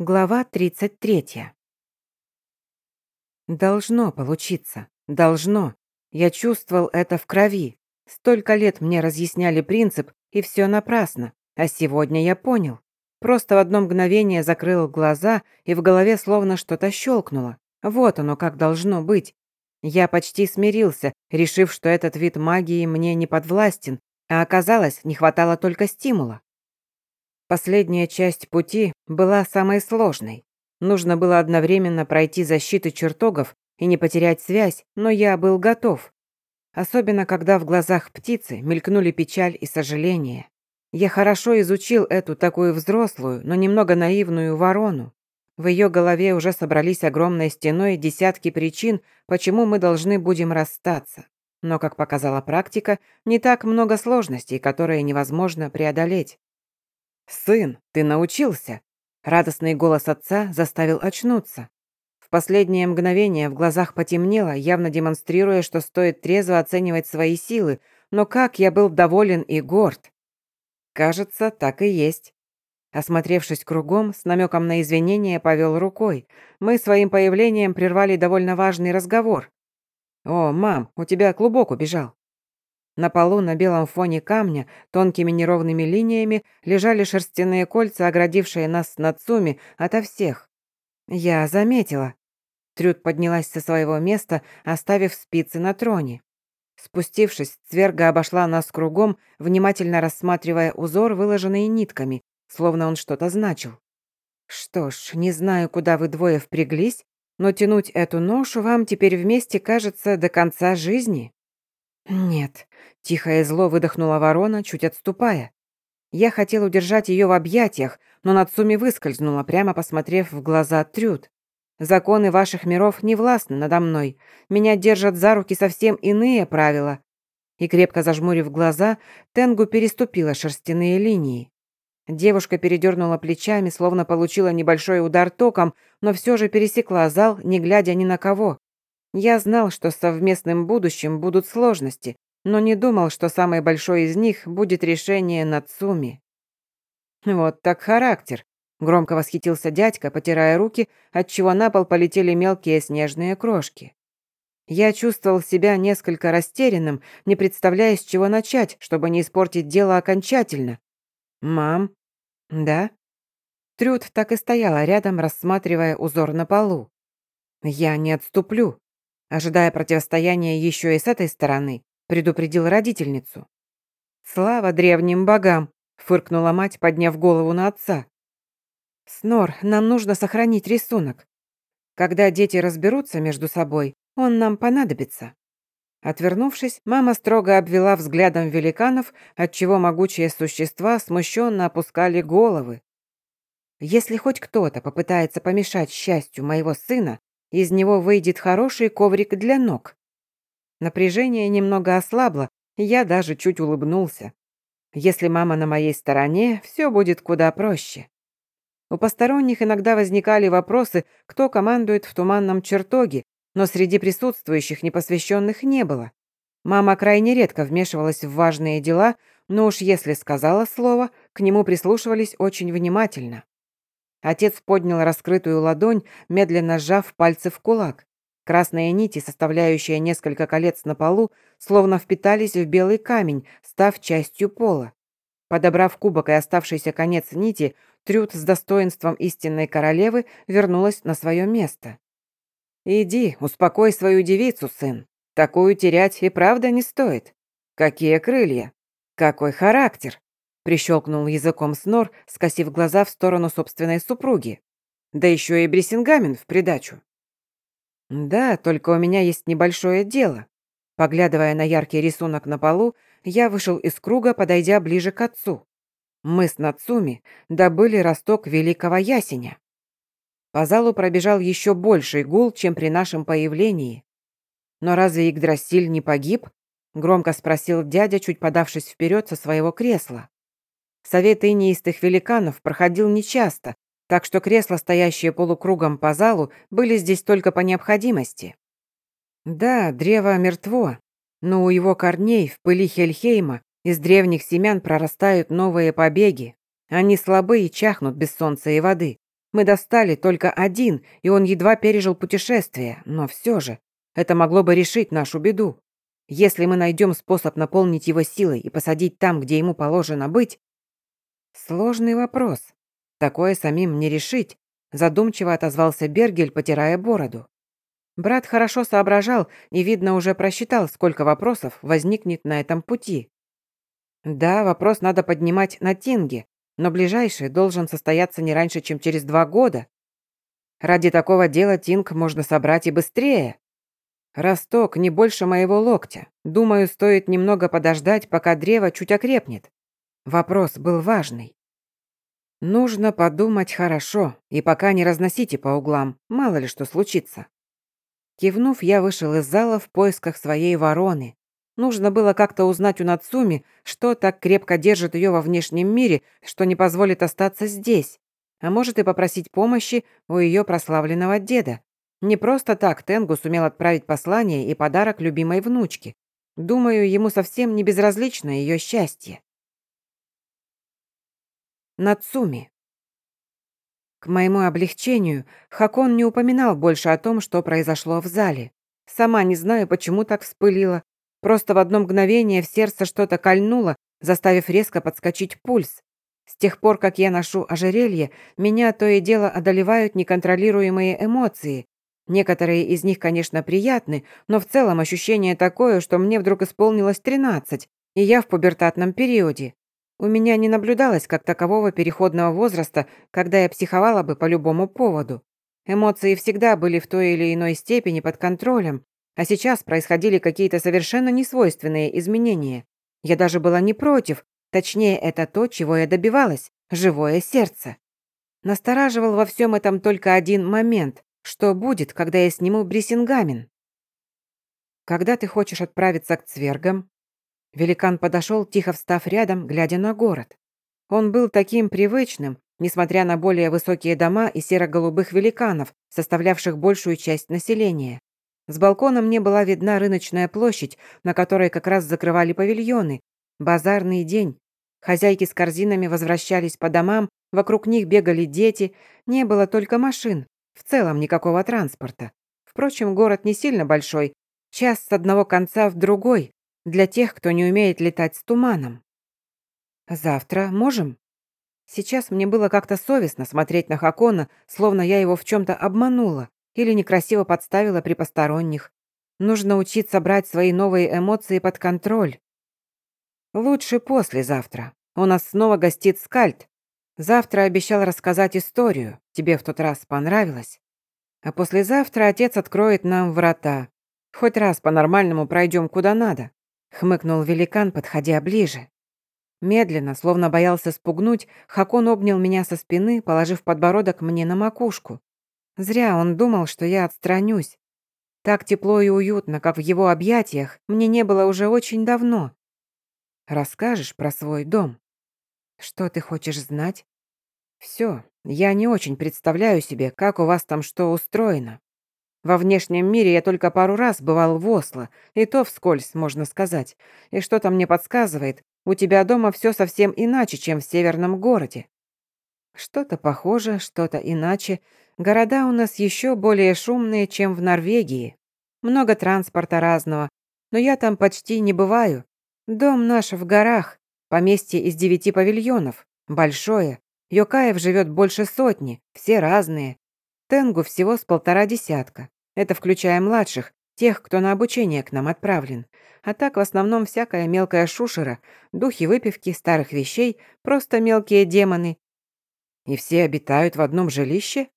Глава 33. Должно получиться. Должно. Я чувствовал это в крови. Столько лет мне разъясняли принцип, и все напрасно. А сегодня я понял. Просто в одно мгновение закрыл глаза, и в голове словно что-то щелкнуло. Вот оно как должно быть. Я почти смирился, решив, что этот вид магии мне не подвластен, а оказалось, не хватало только стимула. Последняя часть пути была самой сложной. Нужно было одновременно пройти защиту чертогов и не потерять связь, но я был готов. Особенно, когда в глазах птицы мелькнули печаль и сожаление. Я хорошо изучил эту такую взрослую, но немного наивную ворону. В ее голове уже собрались огромной стеной десятки причин, почему мы должны будем расстаться. Но, как показала практика, не так много сложностей, которые невозможно преодолеть. «Сын, ты научился!» Радостный голос отца заставил очнуться. В последнее мгновение в глазах потемнело, явно демонстрируя, что стоит трезво оценивать свои силы, но как я был доволен и горд. Кажется, так и есть. Осмотревшись кругом, с намеком на извинения повел рукой. Мы своим появлением прервали довольно важный разговор. «О, мам, у тебя клубок убежал». На полу на белом фоне камня тонкими неровными линиями лежали шерстяные кольца, оградившие нас с Нацуми ото всех. Я заметила. Трюд поднялась со своего места, оставив спицы на троне. Спустившись, Цверга обошла нас кругом, внимательно рассматривая узор, выложенный нитками, словно он что-то значил. «Что ж, не знаю, куда вы двое впряглись, но тянуть эту ношу вам теперь вместе кажется до конца жизни». «Нет», — тихо и зло выдохнула ворона, чуть отступая. Я хотел удержать ее в объятиях, но Нацуми выскользнула, прямо посмотрев в глаза Трюд. «Законы ваших миров не властны надо мной. Меня держат за руки совсем иные правила». И крепко зажмурив глаза, Тенгу переступила шерстяные линии. Девушка передернула плечами, словно получила небольшой удар током, но все же пересекла зал, не глядя ни на кого. Я знал, что с совместным будущим будут сложности, но не думал, что самой большой из них будет решение Нацуми. Вот так характер. Громко восхитился дядька, потирая руки, отчего на пол полетели мелкие снежные крошки. Я чувствовал себя несколько растерянным, не представляя, с чего начать, чтобы не испортить дело окончательно. «Мам?» «Да?» Трюд так и стояла рядом, рассматривая узор на полу. «Я не отступлю», Ожидая противостояния еще и с этой стороны, предупредил родительницу. «Слава древним богам!» — фыркнула мать, подняв голову на отца. «Снор, нам нужно сохранить рисунок. Когда дети разберутся между собой, он нам понадобится». Отвернувшись, мама строго обвела взглядом великанов, отчего могучие существа смущенно опускали головы. «Если хоть кто-то попытается помешать счастью моего сына, из него выйдет хороший коврик для ног. Напряжение немного ослабло, я даже чуть улыбнулся. Если мама на моей стороне, все будет куда проще. У посторонних иногда возникали вопросы, кто командует в туманном чертоге, но среди присутствующих непосвященных не было. Мама крайне редко вмешивалась в важные дела, но уж если сказала слово, к нему прислушивались очень внимательно. Отец поднял раскрытую ладонь, медленно сжав пальцы в кулак. Красные нити, составляющие несколько колец на полу, словно впитались в белый камень, став частью пола. Подобрав кубок и оставшийся конец нити, Трюд с достоинством истинной королевы вернулась на свое место. «Иди, успокой свою девицу, сын. Такую терять и правда не стоит. Какие крылья? Какой характер? Прищелкнул языком Снор, скосив глаза в сторону собственной супруги. Да еще и Брессингамен в придачу. Да, только у меня есть небольшое дело. Поглядывая на яркий рисунок на полу, я вышел из круга, подойдя ближе к отцу. Мы с Нацуми добыли росток великого ясеня. По залу пробежал еще больший гул, чем при нашем появлении. Но разве Игдрасиль не погиб? Громко спросил дядя, чуть подавшись вперед со своего кресла. Совет инеистых великанов проходил нечасто, так что кресла, стоящие полукругом по залу, были здесь только по необходимости. Да, древо мертво, но у его корней в пыли Хельхейма из древних семян прорастают новые побеги. Они слабы и чахнут без солнца и воды. Мы достали только один, и он едва пережил путешествие, но все же это могло бы решить нашу беду. Если мы найдем способ наполнить его силой и посадить там, где ему положено быть... Сложный вопрос. Такое самим не решить, задумчиво отозвался Бергель, потирая бороду. Брат хорошо соображал и, видно, уже просчитал, сколько вопросов возникнет на этом пути. Да, вопрос надо поднимать на Тинге, но ближайший должен состояться не раньше, чем через два года. Ради такого дела Тинг можно собрать и быстрее. Росток не больше моего локтя. Думаю, стоит немного подождать, пока древо чуть окрепнет. Вопрос был важный. Нужно подумать хорошо, и пока не разносите по углам, мало ли что случится. Кивнув, я вышел из зала в поисках своей вороны. Нужно было как-то узнать у Нацуми, что так крепко держит ее во внешнем мире, что не позволит остаться здесь. А может и попросить помощи у ее прославленного деда. Не просто так Тенгу сумел отправить послание и подарок любимой внучке. Думаю, ему совсем не безразлично ее счастье. Нацуми. К моему облегчению, Хакон не упоминал больше о том, что произошло в зале. Сама не знаю, почему так вспылила. Просто в одно мгновение в сердце что-то кольнуло, заставив резко подскочить пульс. С тех пор, как я ношу ожерелье, меня то и дело одолевают неконтролируемые эмоции, Некоторые из них, конечно, приятны, но в целом ощущение такое, что мне вдруг исполнилось 13, и я в пубертатном периоде. У меня не наблюдалось как такового переходного возраста, когда я психовала бы по любому поводу. Эмоции всегда были в той или иной степени под контролем, а сейчас происходили какие-то совершенно несвойственные изменения. Я даже была не против, точнее, это то, чего я добивалась – живое сердце. Настораживал во всем этом только один момент. Что будет, когда я сниму брисингамен? Когда ты хочешь отправиться к цвергам? Великан подошел, тихо встав рядом, глядя на город. Он был таким привычным, несмотря на более высокие дома и серо-голубых великанов, составлявших большую часть населения. С балкона мне была видна рыночная площадь, на которой как раз закрывали павильоны. Базарный день. Хозяйки с корзинами возвращались по домам, вокруг них бегали дети, не было только машин, в целом никакого транспорта. Впрочем, город не сильно большой. Час с одного конца в другой. Для тех, кто не умеет летать с туманом. Завтра можем? Сейчас мне было как-то совестно смотреть на Хакона, словно я его в чем-то обманула или некрасиво подставила при посторонних. Нужно учиться брать свои новые эмоции под контроль. Лучше послезавтра. У нас снова гостит Скальд, Завтра обещал рассказать историю. Тебе в тот раз понравилось? А послезавтра отец откроет нам врата. Хоть раз по-нормальному пройдем куда надо», — хмыкнул великан, подходя ближе. Медленно, словно боялся спугнуть, Хакон обнял меня со спины, положив подбородок мне на макушку. Зря он думал, что я отстранюсь. Так тепло и уютно, как в его объятиях, мне не было уже очень давно. «Расскажешь про свой дом?» «Что ты хочешь знать?» «Все. Я не очень представляю себе, как у вас там что устроено. Во внешнем мире я только пару раз бывал в Осло, и то вскользь, можно сказать. И что-то мне подсказывает, у тебя дома все совсем иначе, чем в северном городе. Что-то похоже, что-то иначе. Города у нас еще более шумные, чем в Норвегии. Много транспорта разного, но я там почти не бываю. Дом наш в горах, Поместье из девяти павильонов. Большое. Йокаев живет больше сотни. Все разные. Тенгу всего с полтора десятка. Это включая младших, тех, кто на обучение к нам отправлен. А так в основном всякая мелкая шушера, духи выпивки, старых вещей, просто мелкие демоны. И все обитают в одном жилище?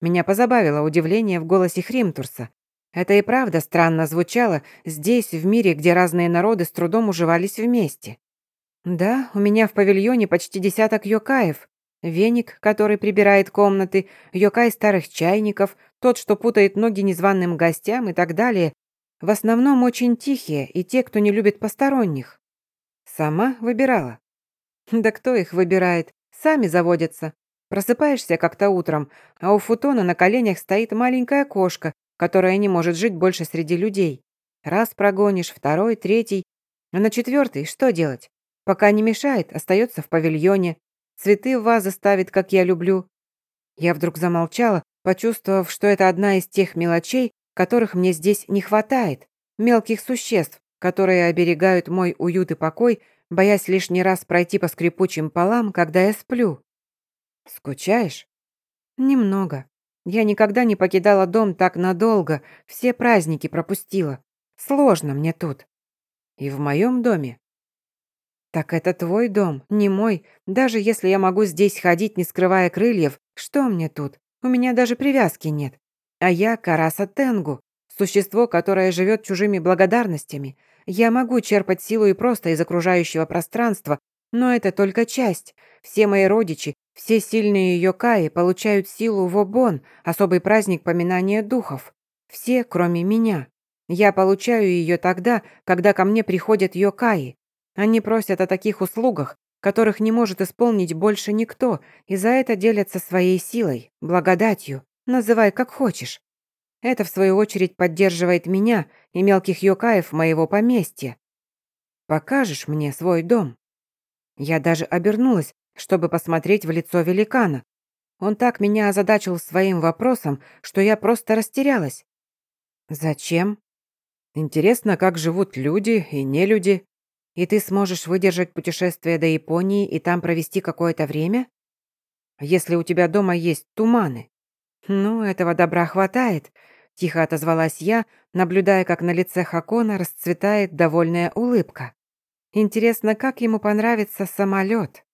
Меня позабавило удивление в голосе Хримтурса. Это и правда странно звучало здесь, в мире, где разные народы с трудом уживались вместе. «Да, у меня в павильоне почти десяток йокаев. Веник, который прибирает комнаты, йокай старых чайников, тот, что путает ноги незваным гостям и так далее. В основном очень тихие и те, кто не любит посторонних. Сама выбирала. Да кто их выбирает? Сами заводятся. Просыпаешься как-то утром, а у футона на коленях стоит маленькая кошка, которая не может жить больше среди людей. Раз прогонишь, второй, третий. А на четвертый что делать? Пока не мешает, остается в павильоне. Цветы в вазы ставит, как я люблю. Я вдруг замолчала, почувствовав, что это одна из тех мелочей, которых мне здесь не хватает, мелких существ, которые оберегают мой уют и покой, боясь лишний раз пройти по скрипучим полам, когда я сплю. Скучаешь? Немного. Я никогда не покидала дом так надолго, все праздники пропустила. Сложно мне тут. И в моем доме. Так это твой дом, не мой. Даже если я могу здесь ходить, не скрывая крыльев, что мне тут? У меня даже привязки нет. А я Караса Тенгу, существо, которое живет чужими благодарностями. Я могу черпать силу и просто из окружающего пространства, но это только часть. Все мои родичи, все сильные йокаи получают силу в Обон, особый праздник поминания духов. Все, кроме меня. Я получаю ее тогда, когда ко мне приходят йокаи. Они просят о таких услугах, которых не может исполнить больше никто, и за это делятся своей силой, благодатью, называй как хочешь. Это, в свою очередь, поддерживает меня и мелких йокаев моего поместья. Покажешь мне свой дом?» Я даже обернулась, чтобы посмотреть в лицо великана. Он так меня озадачил своим вопросом, что я просто растерялась. «Зачем?» «Интересно, как живут люди и нелюди. И ты сможешь выдержать путешествие до Японии и там провести какое-то время? Если у тебя дома есть туманы?» «Ну, этого добра хватает», — тихо отозвалась я, наблюдая, как на лице Хакона расцветает довольная улыбка. «Интересно, как ему понравится самолет?»